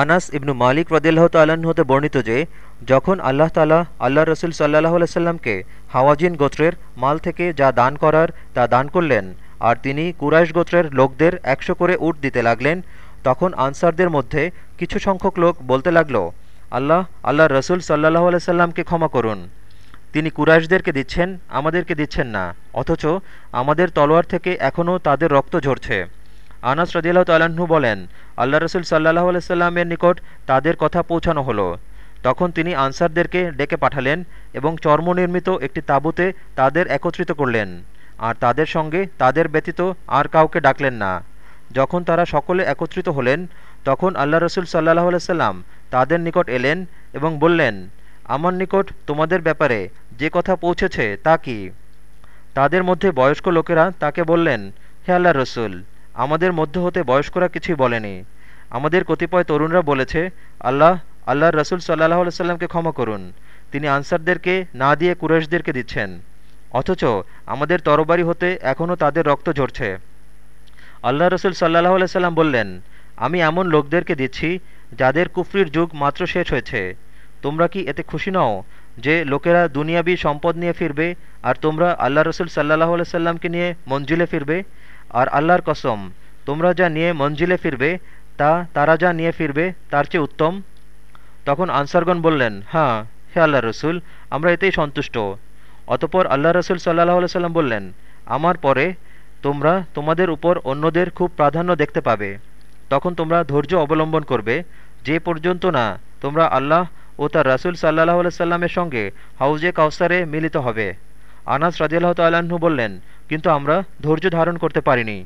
আনাস ইবনু মালিক রদিল্লাহ তাল্লাহ্ন হতে বর্ণিত যে, যখন আল্লাহ তালা আল্লাহ রসুল সাল্লাহ আলাইসাল্লামকে হাওয়াজিন গোত্রের মাল থেকে যা দান করার, তা দান করলেন, আর তিনি কুরাইশ গোত্রের লোকদের একশো করে উট দিতে লাগলেন, তখন আনসারদের মধ্যে কিছু সংখ্যক লোক বলতে লাগল, আল্লাহ আল্লাহ রসুল সাল্লাহ আলাইসাল্লামকে ক্ষমা করুন। তিনি কুরাইশদেরকে দিচ্ছেন, আমাদেরকে দিচ্ছেন না, অথচ আমাদের তলোয়ার থেকে এখনও তাদের রক্ত ঝরছে। আনাস রদিল্লাহ তাল্লাহ্ন বলেন, আল্লাহ রসুল সাল্লাহ আলাইসাল্লামের নিকট তাদের কথা পৌঁছানো হলো। তখন তিনি আনসারদেরকে ডেকে পাঠালেন এবং চর্মনির্মিত একটি তাঁবুতে তাদের একত্রিত করলেন। আর তাদের সঙ্গে তাদের ব্যতীত আর কাউকে ডাকলেন না। যখন তারা সকলে একত্রিত হলেন, তখন আল্লাহ রসুল সাল্লাহ আলাইসাল্লাম তাদের নিকট এলেন এবং বললেন, আমার নিকট তোমাদের ব্যাপারে যে কথা পৌঁছেছে তা কি? তাদের মধ্যে বয়স্ক লোকেরা তাকে বললেন, হে আল্লাহ রসুল আমাদের মধ্য হতে বয়স্করা কিছুই বলেনি। আমাদের কতিপয় তরুণরা বলেছে, আল্লাহ, আল্লাহর রসুল সাল্লাহ সাল্লামকে ক্ষমা করুন। তিনি আনসারদেরকে না দিয়ে কুরেশদেরকে দিচ্ছেন। অথচ আমাদের তরবারি হতে এখনও তাদের রক্ত ঝরছে। আল্লাহ রসুল সাল্লাহ সাল্লাম বললেন, আমি এমন লোকদেরকে দিচ্ছি, যাদের কুফরির যুগ মাত্র শেষ হয়েছে। তোমরা কি এতে খুশি নও যে লোকেরা দুনিয়াবি সম্পদ নিয়ে ফিরবে, আর তোমরা আল্লাহ রসুল সাল্লাহ সাল্লামকে নিয়ে মঞ্জিলে ফিরবে? আর আল্লাহর কসম, তোমরা যা নিয়ে মঞ্জিলে ফিরবে, তা তারা যা নিয়ে ফিরবে, তার চেয়ে উত্তম? তখন আনসারগণ বললেন হ্যাঁ হে আল্লাহ রসুল, আমরা এতেই সন্তুষ্ট। অতপর আল্লাহ রসুল সাল্লাহ সাল্লাম বললেন, আমার পরে তোমরা তোমাদের উপর অন্যদের খুব প্রাধান্য দেখতে পাবে। তখন তোমরা ধৈর্য অবলম্বন করবে, যে পর্যন্ত না তোমরা আল্লাহ ও তার রাসুল সাল্লাহ সাল্লামের সঙ্গে হাউজে কাউসারে মিলিত হবে। আনাস রাজিয়াল্লাহ তাল্লাহ্ন বললেন কিন্তু আমরা ধৈর্য ধারণ করতে পারিনি।